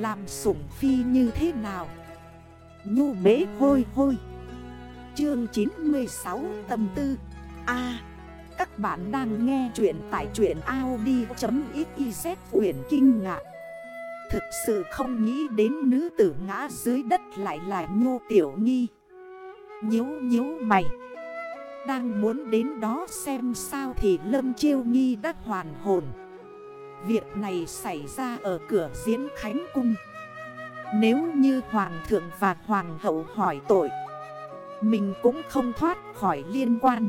Làm sủng phi như thế nào? Nhu bế hôi hôi. Chương 96 tâm tư. A, Các bạn đang nghe chuyện tại chuyện Audi.xyz quyển kinh ngạc Thực sự không nghĩ đến nữ tử ngã dưới đất lại là Nhô Tiểu Nghi. Nhếu nhếu mày. Đang muốn đến đó xem sao thì Lâm Chiêu Nghi đã hoàn hồn. Việc này xảy ra ở cửa diễn Khánh Cung. Nếu như Hoàng thượng và Hoàng hậu hỏi tội, Mình cũng không thoát khỏi liên quan.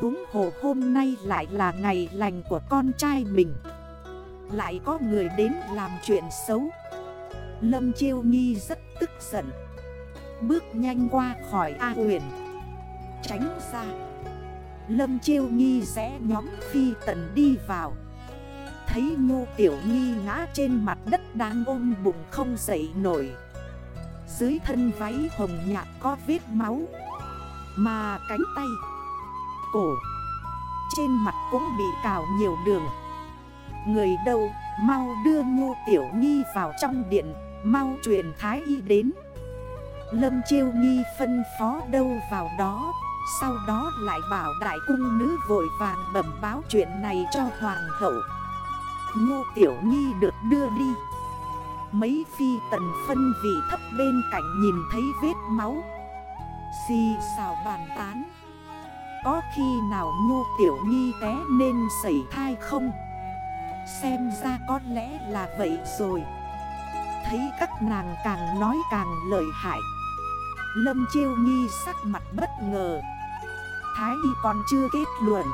Húng hồ hôm nay lại là ngày lành của con trai mình. Lại có người đến làm chuyện xấu. Lâm Chiêu Nghi rất tức giận. Bước nhanh qua khỏi A huyền Tránh ra. Lâm Chiêu Nghi sẽ nhóm phi tần đi vào. Thấy Ngô Tiểu Nghi ngã trên mặt đất đang ôm bụng không dậy nổi. Dưới thân váy hồng nhạt có vết máu, Mà cánh tay, Cổ, Trên mặt cũng bị cào nhiều đường. Người đâu, Mau đưa Ngô Tiểu Nghi vào trong điện, Mau truyền thái y đến. Lâm Chiêu Nghi phân phó đâu vào đó, Sau đó lại bảo đại cung nữ vội vàng bẩm báo chuyện này cho hoàng hậu. Ngô Tiểu Nhi được đưa đi. Mấy phi tần phân vị thấp bên cạnh nhìn thấy vết máu. Xì xào bàn tán. Có khi nào Ngô Tiểu Nhi té nên xảy thai không? Xem ra có lẽ là vậy rồi. Thấy các nàng càng nói càng lợi hại. Lâm Chiêu Nhi sắc mặt bất ngờ. Thái y còn chưa kết luận.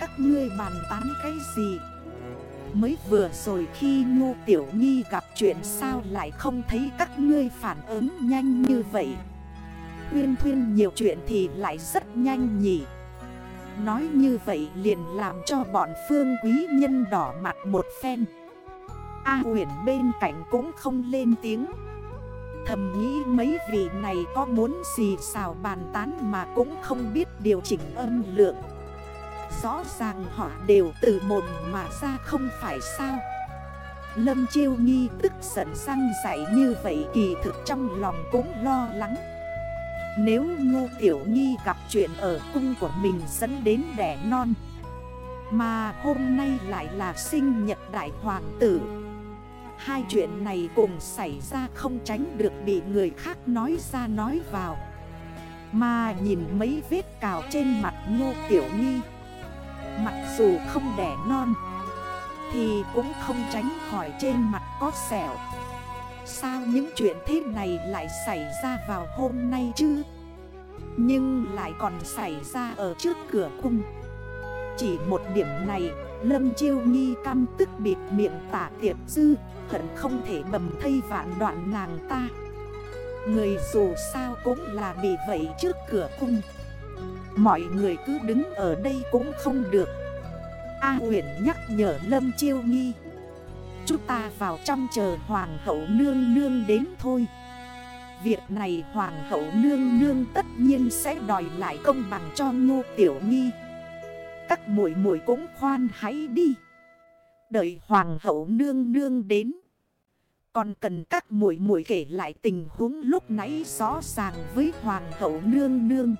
Các ngươi bàn tán cái gì? Mới vừa rồi khi Ngô Tiểu nhi gặp chuyện sao lại không thấy các ngươi phản ứng nhanh như vậy. Huyên thuyên nhiều chuyện thì lại rất nhanh nhỉ. Nói như vậy liền làm cho bọn phương quý nhân đỏ mặt một phen. A huyền bên cạnh cũng không lên tiếng. Thầm nghĩ mấy vị này có muốn gì xào bàn tán mà cũng không biết điều chỉnh âm lượng. Rõ ràng họ đều từ mồm mà ra không phải sao? Lâm Chiêu Nghi tức giận răng dạy như vậy kỳ thực trong lòng cũng lo lắng. Nếu Ngô Tiểu Nghi gặp chuyện ở cung của mình dẫn đến đẻ non, Mà hôm nay lại là sinh nhật đại hoàng tử, Hai chuyện này cùng xảy ra không tránh được bị người khác nói ra nói vào. Mà nhìn mấy vết cào trên mặt Ngô Tiểu Nghi Mặc dù không đẻ non, Thì cũng không tránh khỏi trên mặt có sẹo. Sao những chuyện thế này lại xảy ra vào hôm nay chứ? Nhưng lại còn xảy ra ở trước cửa cung. Chỉ một điểm này, Lâm Chiêu Nghi căm tức bịt miệng tả tiệp dư, Hận không thể bầm thây vạn đoạn nàng ta. Người dù sao cũng là bị vậy trước cửa cung. Mọi người cứ đứng ở đây cũng không được. A huyền nhắc nhở Lâm Chiêu Nghi. Chúng ta vào trong chờ Hoàng hậu nương nương đến thôi. Việc này Hoàng hậu nương nương tất nhiên sẽ đòi lại công bằng cho Ngô Tiểu Nghi. Các muội muội cũng khoan hãy đi. Đợi Hoàng hậu nương nương đến. Còn cần các muội muội kể lại tình huống lúc nãy rõ ràng với Hoàng hậu nương nương.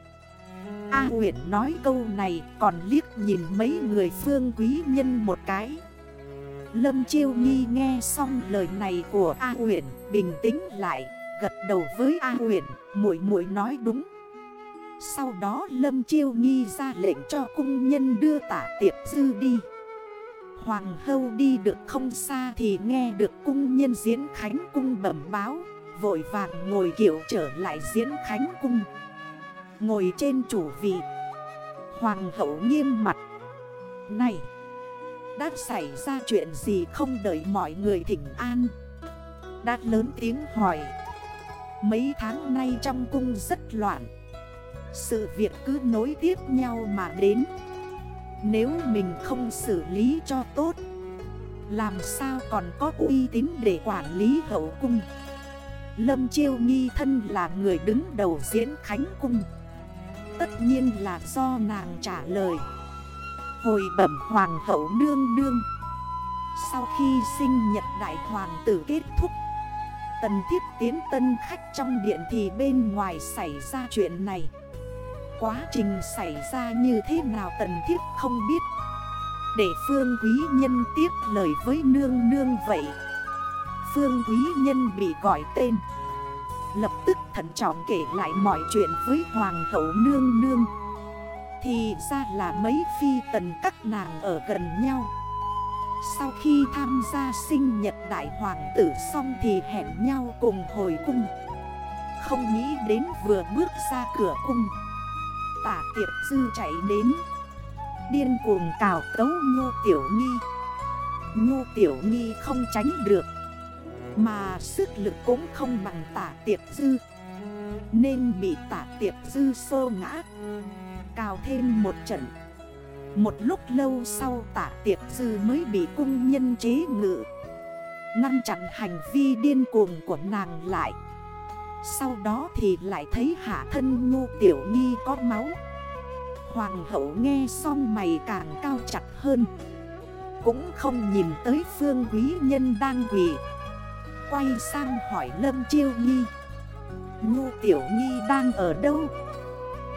A Huyền nói câu này, còn liếc nhìn mấy người phương quý nhân một cái. Lâm Chiêu Nghi nghe xong lời này của A Huyền bình tĩnh lại, Gật đầu với A Huyền muội muội nói đúng. Sau đó Lâm Chiêu Nghi ra lệnh cho cung nhân đưa tả tiệp dư đi. Hoàng hâu đi được không xa thì nghe được cung nhân diễn khánh cung bẩm báo, Vội vàng ngồi kiểu trở lại diễn khánh cung. Ngồi trên chủ vị. Hoàng hậu nghiêm mặt. Này, Đã xảy ra chuyện gì không đợi mọi người thỉnh an? Đã lớn tiếng hỏi. Mấy tháng nay trong cung rất loạn. Sự việc cứ nối tiếp nhau mà đến. Nếu mình không xử lý cho tốt, Làm sao còn có uy tín để quản lý hậu cung? Lâm Chiêu Nghi thân là người đứng đầu diễn Khánh Cung nhiên là do nàng trả lời. Hồi bẩm hoàng hậu nương nương. Sau khi sinh nhật đại hoàng tử kết thúc, Tần thiếp tiến tân khách trong điện thì bên ngoài xảy ra chuyện này. Quá trình xảy ra như thế nào tần thiếp không biết. Để phương quý nhân tiếp lời với nương nương vậy. Phương quý nhân bị gọi tên. Lập tức thận trọng kể lại mọi chuyện với hoàng hậu nương nương. Thì ra là mấy phi tần các nàng ở gần nhau. Sau khi tham gia sinh nhật đại hoàng tử xong thì hẹn nhau cùng hồi cung. Không nghĩ đến vừa bước ra cửa cung. Tả tiệp dư chạy đến. Điên cuồng cào cấu Nhô Tiểu Nghi. Nhô Tiểu Nghi không tránh được. Mà sức lực cũng không bằng tả tiệp dư. Nên bị tả tiệp dư sô ngã. Cào thêm một trận. Một lúc lâu sau tả tiệp dư mới bị cung nhân chế ngự. Ngăn chặn hành vi điên cuồng của nàng lại. Sau đó thì lại thấy hạ thân nhu tiểu nghi có máu. Hoàng hậu nghe xong mày càng cao chặt hơn. Cũng không nhìn tới phương quý nhân đang quỷ Quay sang hỏi lâm chiêu nghi Ngu tiểu nghi đang ở đâu?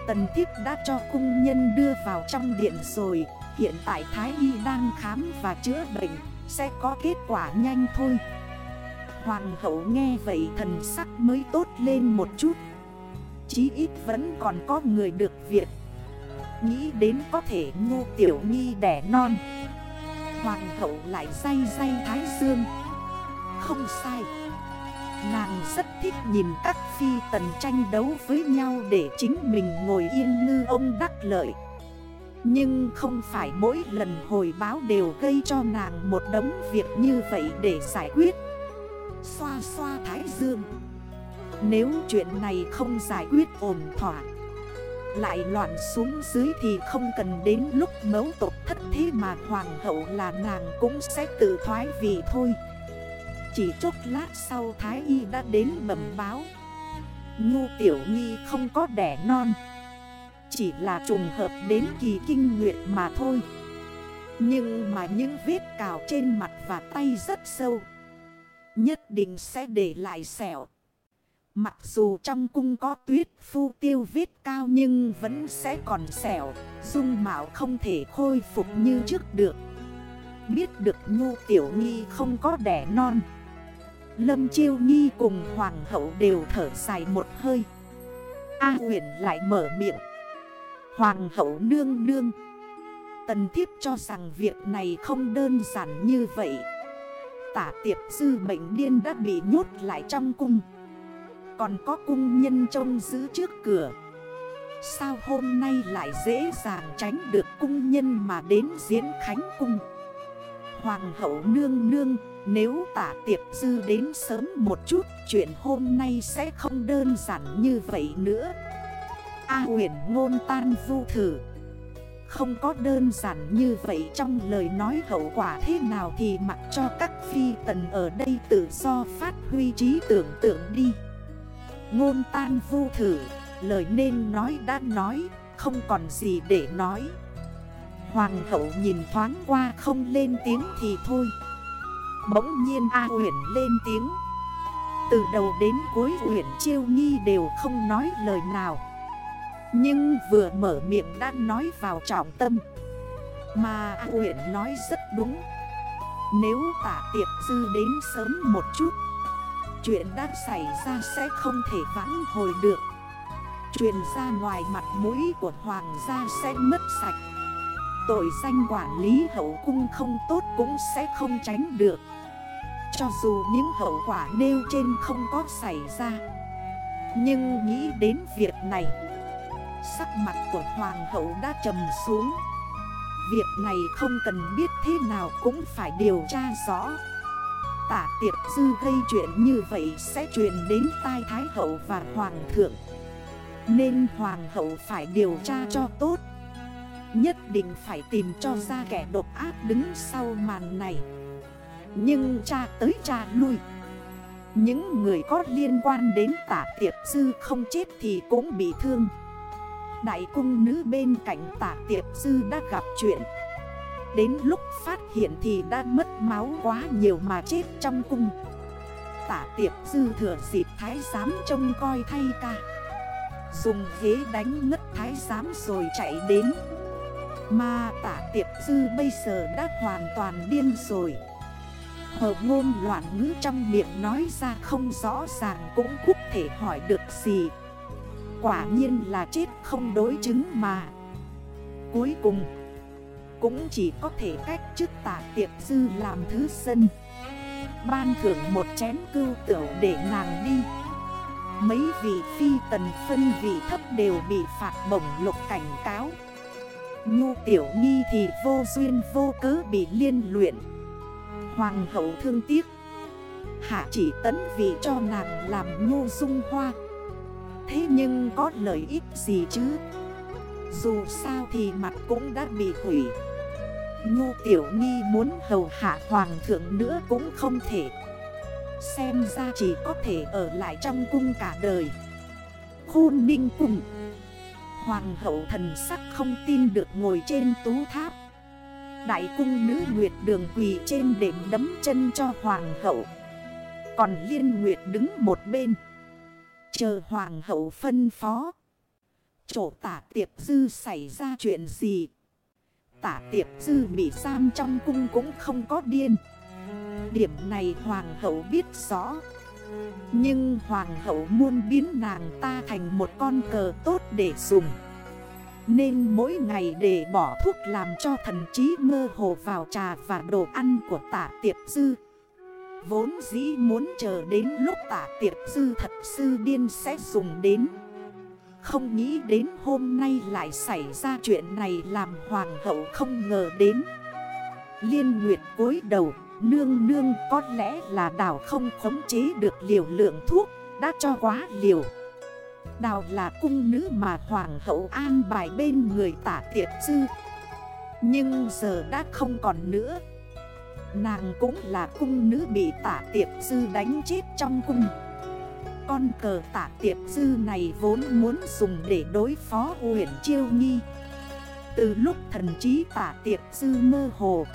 Tần thiếp đã cho cung nhân đưa vào trong điện rồi. Hiện tại Thái Y đang khám và chữa bệnh, Sẽ có kết quả nhanh thôi. Hoàng hậu nghe vậy thần sắc mới tốt lên một chút. Chí ít vẫn còn có người được việc Nghĩ đến có thể ngu tiểu nghi đẻ non. Hoàng hậu lại say say thái dương. Không sai. Nàng rất thích nhìn các phi tần tranh đấu với nhau để chính mình ngồi yên ngư ông đắc lợi. Nhưng không phải mỗi lần hồi báo đều gây cho nàng một đống việc như vậy để giải quyết. Xoa xoa thái dương. Nếu chuyện này không giải quyết ổn thỏa, Lại loạn xuống dưới thì không cần đến lúc mấu tộc thất thế mà hoàng hậu là nàng cũng sẽ tự thoái vì thôi chỉ chốc lát sau Thái Y đã đến bẩm báo. Ngu Tiểu Nghi không có đẻ non, Chỉ là trùng hợp đến kỳ kinh nguyệt mà thôi. Nhưng mà những vết cào trên mặt và tay rất sâu, Nhất định sẽ để lại sẹo. Mặc dù trong cung có tuyết phu tiêu vết cao nhưng vẫn sẽ còn sẹo, Dung mạo không thể khôi phục như trước được. Biết được nhu tiểu nghi không có đẻ non Lâm Chiêu Nghi cùng Hoàng hậu đều thở dài một hơi. A huyền lại mở miệng. Hoàng hậu nương nương, Tần thiếp cho rằng việc này không đơn giản như vậy. Tả tiệp sư mệnh điên đã bị nhốt lại trong cung. Còn có cung nhân trông giữ trước cửa. Sao hôm nay lại dễ dàng tránh được cung nhân mà đến diễn khánh cung? Hoàng hậu nương nương nếu tả tiệp dư đến sớm một chút, Chuyện hôm nay sẽ không đơn giản như vậy nữa. A huyền ngôn tan vu thử. Không có đơn giản như vậy trong lời nói hậu quả thế nào Thì mặc cho các phi tần ở đây tự do phát huy trí tưởng tượng đi. Ngôn tan vu thử, Lời nên nói đã nói, Không còn gì để nói. Hoàng hậu nhìn thoáng qua không lên tiếng thì thôi. Bỗng nhiên A Uyển lên tiếng. Từ đầu đến cuối Uyển Chiêu Nghi đều không nói lời nào. Nhưng vừa mở miệng đã nói vào trọng tâm. Mà A Uyển nói rất đúng. Nếu tả tiệp dư đến sớm một chút, Chuyện đã xảy ra sẽ không thể vãn hồi được. Chuyện ra ngoài mặt mũi của hoàng gia sẽ mất sạch. Tội danh quản lý hậu cung không tốt cũng sẽ không tránh được cho dù những hậu quả nêu trên không có xảy ra, Nhưng nghĩ đến việc này, Sắc mặt của hoàng hậu đã trầm xuống. Việc này không cần biết thế nào cũng phải điều tra rõ. Tả tiệp dư gây chuyện như vậy sẽ truyền đến tai thái hậu và hoàng thượng, Nên hoàng hậu phải điều tra cho tốt. Nhất định phải tìm cho ra kẻ độc ác đứng sau màn này nhưng cha tới cha lui. Những người có liên quan đến tả tiệp sư không chết thì cũng bị thương. Đại cung nữ bên cạnh tả tiệp sư đã gặp chuyện. Đến lúc phát hiện thì đã mất máu quá nhiều mà chết trong cung. Tả tiệp sư thừa dịp thái giám trông coi thay ca. Dùng ghế đánh ngất thái giám rồi chạy đến. Mà tả tiệp sư bây giờ đã hoàn toàn điên rồi. Hờ ngôn loạn ngữ trong miệng nói ra không rõ ràng cũng khúc thể hỏi được gì. Quả nhiên là chết không đối chứng mà. Cuối cùng, Cũng chỉ có thể cách chức tả tiệp dư làm thứ dân Ban thưởng một chén cưu tửu để nàng đi. Mấy vị phi tần phân vị thấp đều bị phạt bổng lục cảnh cáo. Nhu tiểu nghi thì vô duyên vô cớ bị liên luyện. Hoàng hậu thương tiếc. Hạ chỉ tấn vị cho nàng làm nhu dung hoa. Thế nhưng có lợi ích gì chứ? Dù sao thì mặt cũng đã bị hủy. Nhu tiểu nghi muốn hầu hạ hoàng thượng nữa cũng không thể. Xem ra chỉ có thể ở lại trong cung cả đời. Khôn ninh cùng. Hoàng hậu thần sắc không tin được ngồi trên tú tháp. Đại cung nữ Nguyệt đường quỳ trên đệm đấm chân cho hoàng hậu. Còn liên Nguyệt đứng một bên. Chờ hoàng hậu phân phó. Chỗ tả tiệp dư xảy ra chuyện gì? Tả tiệp dư bị giam trong cung cũng không có điên. Điểm này hoàng hậu biết rõ. Nhưng hoàng hậu muốn biến nàng ta thành một con cờ tốt để dùng. Nên mỗi ngày để bỏ thuốc làm cho thần trí mơ hồ vào trà và đồ ăn của tả tiệp dư. Vốn dĩ muốn chờ đến lúc tả tiệp dư thật sư điên sẽ dùng đến. Không nghĩ đến hôm nay lại xảy ra chuyện này làm hoàng hậu không ngờ đến. Liên Nguyệt cúi đầu, Nương nương, có lẽ là đào không khống chế được liều lượng thuốc, Đã cho quá liều. Đào là cung nữ mà hoàng hậu an bài bên người tả tiệp sư, Nhưng giờ đã không còn nữa. Nàng cũng là cung nữ bị tả tiệp sư đánh chết trong cung. Con cờ tả tiệp sư này vốn muốn dùng để đối phó huyện chiêu nghi. Từ lúc thần trí tả tiệp sư mơ hồ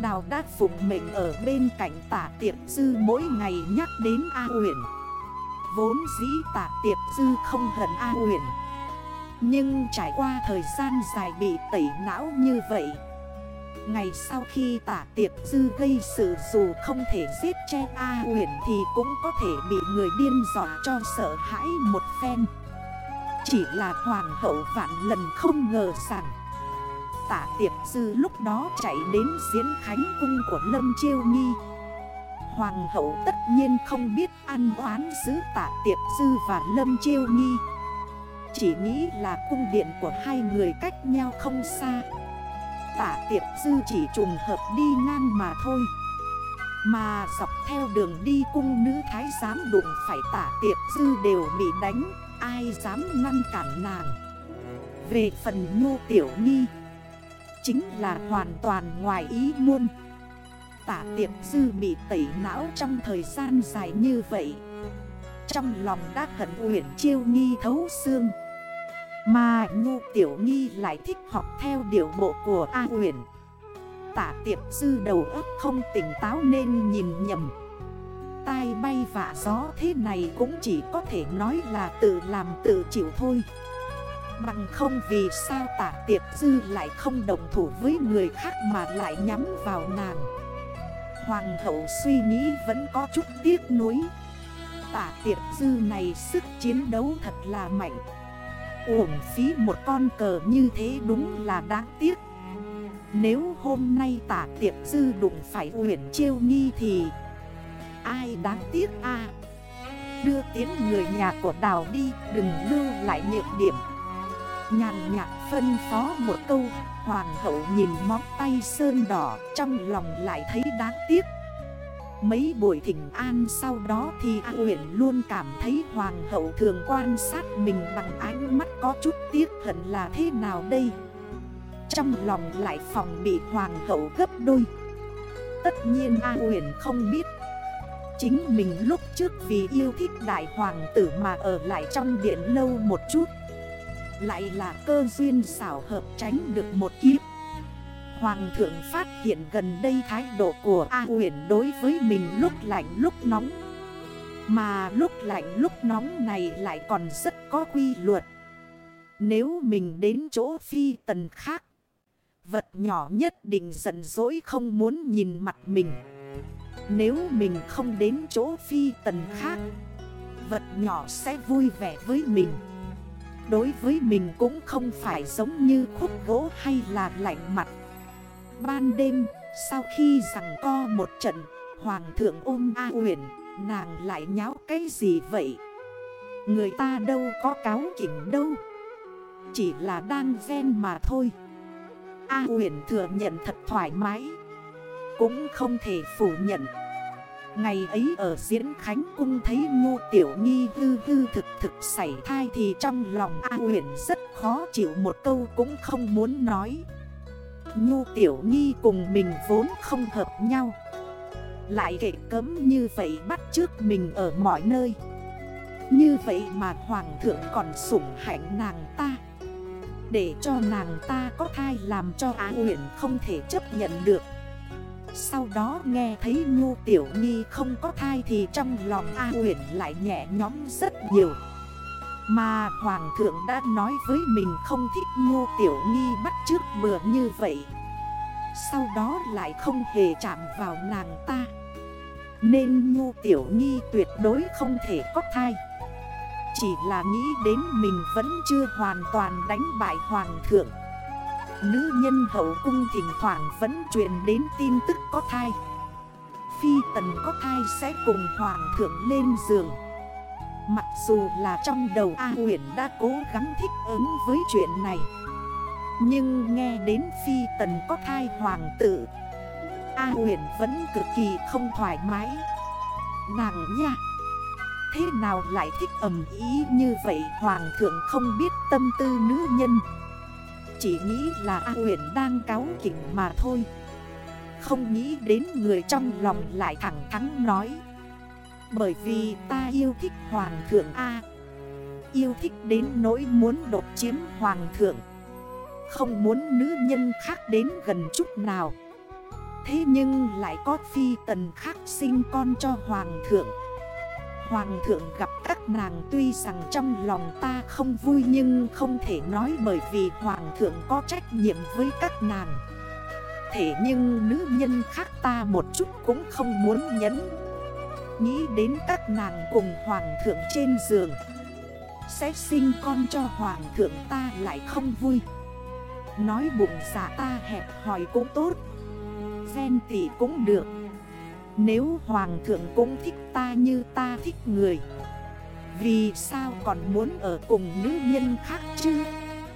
Đào đã phụng mệnh ở bên cạnh tả tiệp sư mỗi ngày nhắc đến A huyện Vốn dĩ tả tiệp dư không hận A huyền Nhưng trải qua thời gian dài bị tẩy não như vậy, Ngày sau khi tả tiệp dư gây sự dù không thể giết che A huyền Thì cũng có thể bị người điên dọa cho sợ hãi một phen. Chỉ là hoàng hậu vạn lần không ngờ rằng Tả tiệp dư lúc đó chạy đến diễn khánh cung của Lâm Chiêu Nghi. Hoàng hậu tất nhiên không biết ăn oán giữ tả tiệp dư và Lâm Chiêu Nghi. Chỉ nghĩ là cung điện của hai người cách nhau không xa. Tả tiệp dư chỉ trùng hợp đi ngang mà thôi. Mà dọc theo đường đi cung nữ thái giám đụng phải tả tiệp dư đều bị đánh, Ai dám ngăn cản nàng? Về phần ngô tiểu nghi, Chính là hoàn toàn ngoài ý luôn Tả tiệp dư bị tẩy não trong thời gian dài như vậy. Trong lòng đã hận uyển chiêu nghi thấu xương. Mà ngu tiểu nghi lại thích học theo điệu bộ của A uyển. Tả tiệp dư đầu óc không tỉnh táo nên nhìn nhầm. Tai bay vạ gió thế này cũng chỉ có thể nói là tự làm tự chịu thôi. Bằng không vì sao tả tiệp dư lại không đồng thủ với người khác mà lại nhắm vào nàng? Hoàng hậu suy nghĩ vẫn có chút tiếc nuối. Tả tiệp dư này sức chiến đấu thật là mạnh. Uổng phí một con cờ như thế đúng là đáng tiếc. Nếu hôm nay tả tiệp dư đụng phải huyển chiêu nghi thì Ai đáng tiếc a? Đưa tiến người nhà của đào đi, Đừng lưu lại nhược điểm. Nhàn nhạt phân phó một câu, Hoàng hậu nhìn móng tay sơn đỏ Trong lòng lại thấy đáng tiếc. Mấy buổi thỉnh an sau đó thì A Uyển luôn cảm thấy Hoàng hậu thường quan sát mình bằng ánh mắt có chút tiếc hận là thế nào đây. Trong lòng lại phòng bị Hoàng hậu gấp đôi. Tất nhiên A Uyển không biết. Chính mình lúc trước vì yêu thích đại hoàng tử mà ở lại trong điện lâu một chút lại là cơ duyên xảo hợp tránh được một kiếp. Hoàng thượng phát hiện gần đây thái độ của A huyền đối với mình lúc lạnh lúc nóng. Mà lúc lạnh lúc nóng này lại còn rất có quy luật. Nếu mình đến chỗ phi tần khác, Vật nhỏ nhất định giận dỗi không muốn nhìn mặt mình. Nếu mình không đến chỗ phi tần khác, Vật nhỏ sẽ vui vẻ với mình. Đối với mình cũng không phải giống như khúc gỗ hay là lạnh mặt. Ban đêm, sau khi rằng co một trận Hoàng thượng ôm A huyền Nàng lại nháo cái gì vậy? Người ta đâu có cáo kỉnh đâu. Chỉ là đang ghen mà thôi. A huyền thừa nhận thật thoải mái. Cũng không thể phủ nhận. Ngày ấy ở diễn khánh cung thấy ngô tiểu nghi hư hư thực thực xảy thai Thì trong lòng A huyện rất khó chịu một câu cũng không muốn nói. Ngô tiểu nghi cùng mình vốn không hợp nhau. Lại kể cấm như vậy bắt trước mình ở mọi nơi. Như vậy mà hoàng thượng còn sủng hạnh nàng ta. Để cho nàng ta có thai làm cho Á huyện không thể chấp nhận được. Sau đó nghe thấy nhu Tiểu Nghi không có thai thì trong lòng A huyền lại nhẹ nhóm rất nhiều. Mà Hoàng thượng đã nói với mình không thích nhu Tiểu Nghi bắt trước bừa như vậy. Sau đó lại không hề chạm vào nàng ta. Nên nhu Tiểu Nghi tuyệt đối không thể có thai. Chỉ là nghĩ đến mình vẫn chưa hoàn toàn đánh bại hoàng thượng. Nữ nhân hậu cung thỉnh thoảng vẫn truyền đến tin tức có thai. Phi tần có thai sẽ cùng hoàng thượng lên giường. Mặc dù là trong đầu A huyền đã cố gắng thích ứng với chuyện này. Nhưng nghe đến phi tần có thai hoàng tử, A huyền vẫn cực kỳ không thoải mái. Nàng nha, Thế nào lại thích ẩm ý như vậy? Hoàng thượng không biết tâm tư nữ nhân. Chỉ nghĩ là A huyền đang cáo kỉnh mà thôi. Không nghĩ đến người trong lòng lại thẳng thắn nói. Bởi vì ta yêu thích Hoàng thượng A. Yêu thích đến nỗi muốn đột chiếm Hoàng thượng. Không muốn nữ nhân khác đến gần chút nào. Thế nhưng lại có phi tần khác sinh con cho Hoàng thượng. Hoàng thượng gặp các nàng tuy rằng trong lòng ta không vui nhưng không thể nói bởi vì Hoàng thượng có trách nhiệm với các nàng. Thế nhưng nữ nhân khác ta một chút cũng không muốn nhấn Nghĩ đến các nàng cùng Hoàng thượng trên giường, Sẽ sinh con cho Hoàng thượng ta lại không vui. Nói bụng giả ta hẹp hỏi cũng tốt xen tỷ cũng được nếu hoàng thượng cũng thích ta như ta thích người, Vì sao còn muốn ở cùng nữ nhân khác chứ?